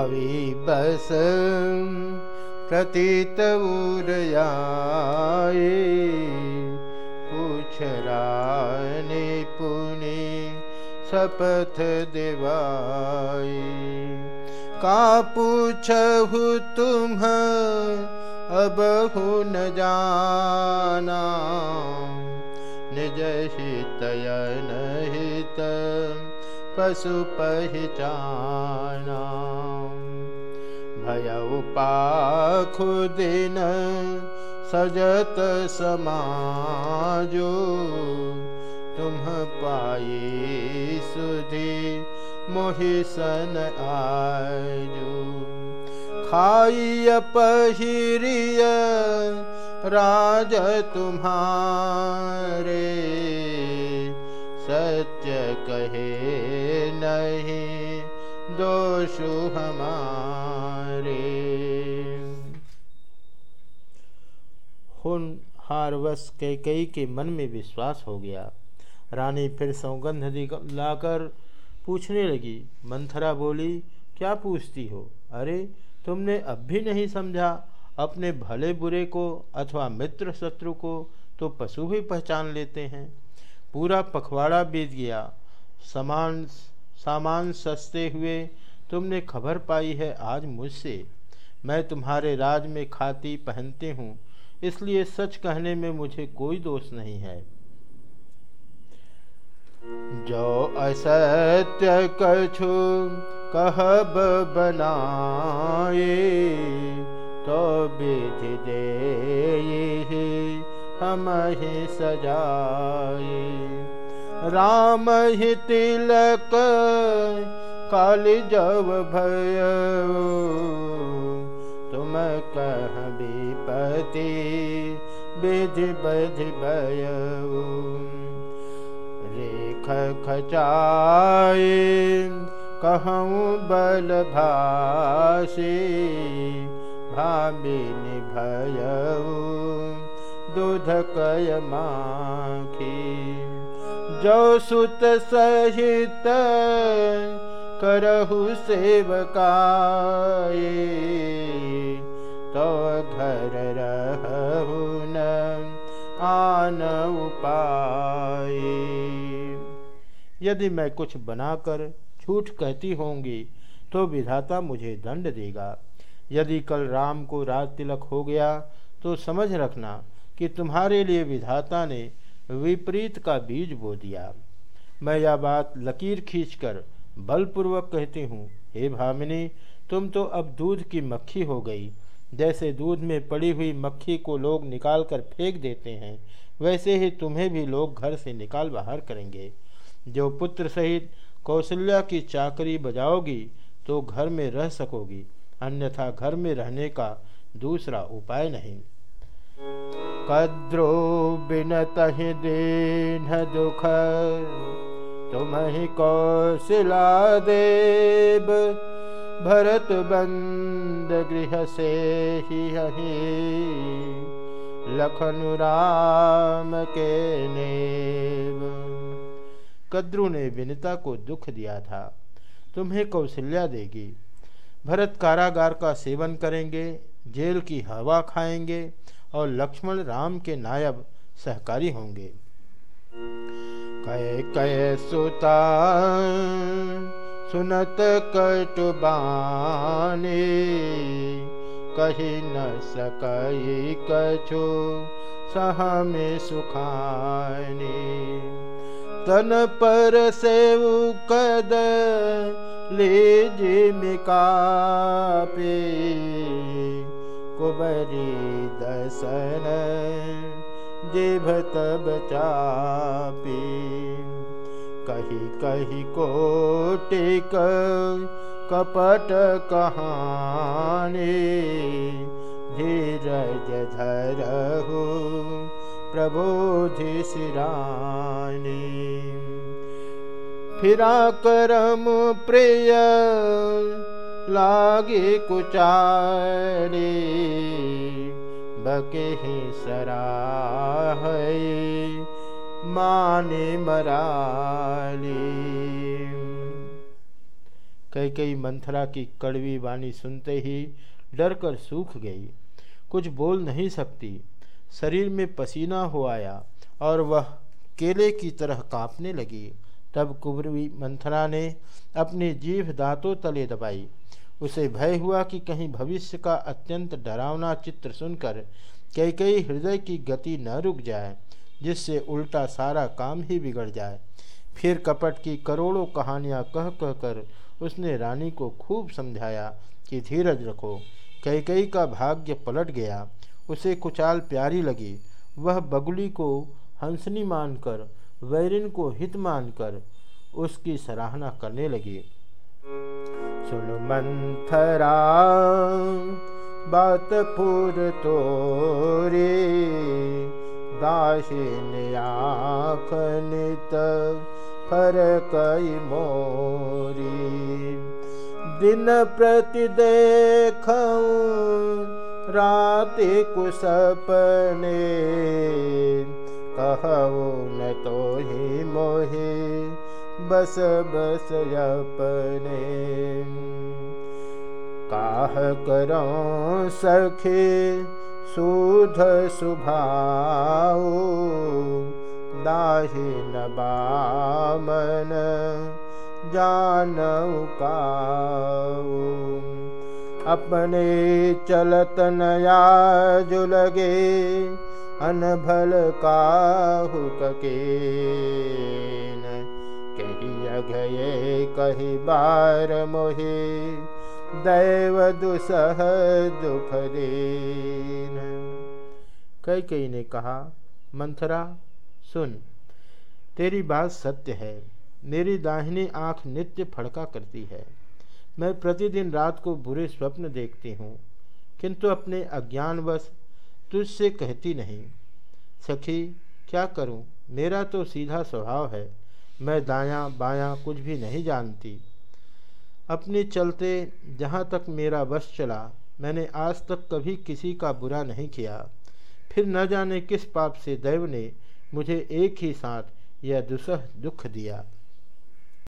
आवी बस प्रतीत उरयाए पूछराने पुनि शपथ दिवाई का पूछहु तुम अब हो न जाना। निज हित पशु पहचाना। भय पाखुदिन सजत समाजो। तुम पाई सुधी मोहिसन आजो खाई पहिरिय राज तुम्हारे। सत्य कहे नहीं दोषु हमारे। हुन हारवश कैकई के मन में विश्वास हो गया। रानी फिर सौगंध लाकर पूछने लगी। मंथरा बोली, क्या पूछती हो? अरे, तुमने अब भी नहीं समझा। अपने भले बुरे को अथवा मित्र शत्रु को तो पशु भी पहचान लेते हैं। पूरा पखवाड़ा बीत गया। सामान सामान सस्ते हुए तुमने खबर पाई है आज मुझसे। मैं तुम्हारे राज में खाती पहनते हूँ। इसलिए सच कहने में मुझे कोई दोष नहीं है। जो असत्य कछु कहब बनाए तो विधि दे हम ही सजाए। राम ही तिलक काली जब भय तुम कह विपति विधि बधि भय रेख खचाए, कहूँ बल भाषी भामिनि भय दूध कय माखी, जो सुत सहित करहु सेवकाए तो घर रहु न आन उपाय। यदि मैं कुछ बनाकर झूठ कहती होंगी तो विधाता मुझे दंड देगा। यदि कल राम को रात तिलक हो गया तो समझ रखना कि तुम्हारे लिए विधाता ने विपरीत का बीज बो दिया। मैं यह बात लकीर खींचकर बलपूर्वक कहती हूँ, हे भामिनी, तुम तो अब दूध की मक्खी हो गई। जैसे दूध में पड़ी हुई मक्खी को लोग निकाल कर फेंक देते हैं, वैसे ही तुम्हें भी लोग घर से निकाल बाहर करेंगे। जो पुत्र सहित कौशल्या की चाकरी बजाओगी तो घर में रह सकोगी, अन्यथा घर में रहने का दूसरा उपाय नहीं। कद्रो बिनत दीन दुख तुम ही कौशिला देव भरत बंद गृह से ही लखन राम के नेब कद्रु ने विनता को दुख दिया था। तुम्हें कौशल्या देगी। भरत कारागार का सेवन करेंगे, जेल की हवा खाएँगे और लक्ष्मण राम के नायब सहकारी होंगे। कै कै सुता सुनत कटुबानी की न सकई कछु सहमे सुखानी। तन पर तनपरी जि मि कुबरी दसन दशन जिभि कही कही कोटिक कपट कहानी धीरज धरहु प्रबोधि सिरानी। फिरा करम प्रिय लागे कुचारे बके सराह माने मराली। कई कई मंथरा की कड़वी वाणी सुनते ही डर कर सूख गई। कुछ बोल नहीं सकती। शरीर में पसीना हो आया और वह केले की तरह कांपने लगी। तब कुबरवी मंथरा ने अपनी जीभ दांतों तले दबाई। उसे भय हुआ कि कहीं भविष्य का अत्यंत डरावना चित्र सुनकर कई कई हृदय की गति न रुक जाए। जिससे उल्टा सारा काम ही बिगड़ जाए। फिर कपट की करोड़ों कहानियाँ कह कह कर उसने रानी को खूब समझाया कि धीरज रखो कई कई का भाग्य पलट गया, उसे कुचाल प्यारी लगी। वह बगुली को हंसनी मानकर, वैरिन को हित मानकर उसकी सराहना करने लगी। सुन मंथरा, बात पुर दासिन आखनित कई मोरी। दिन प्रति देख राति कुसपने। कहु न तो ही मोहे, बस बस अपने। काह करो सखे सुध सुभाओ दाहि न बामन जानऊ अपने चलत नया जो लगे अनभल काहु के कही अघये कही बार मोहे दैव दुसह दुख देन कई कई ने कहा, मंथरा, सुन, तेरी बात सत्य है। मेरी दाहिनी आँख नित्य फड़का करती है। मैं प्रतिदिन रात को बुरे स्वप्न देखती हूँ, किंतु अपने अज्ञानवश तुझसे कहती नहीं। सखी, क्या करूँ? मेरा तो सीधा स्वभाव है। मैं दायां बायां कुछ भी नहीं जानती। अपने चलते जहाँ तक मेरा बस चला, मैंने आज तक कभी किसी का बुरा नहीं किया। फिर न जाने किस पाप से दैव ने मुझे एक ही साथ यह दुसह दुख दिया।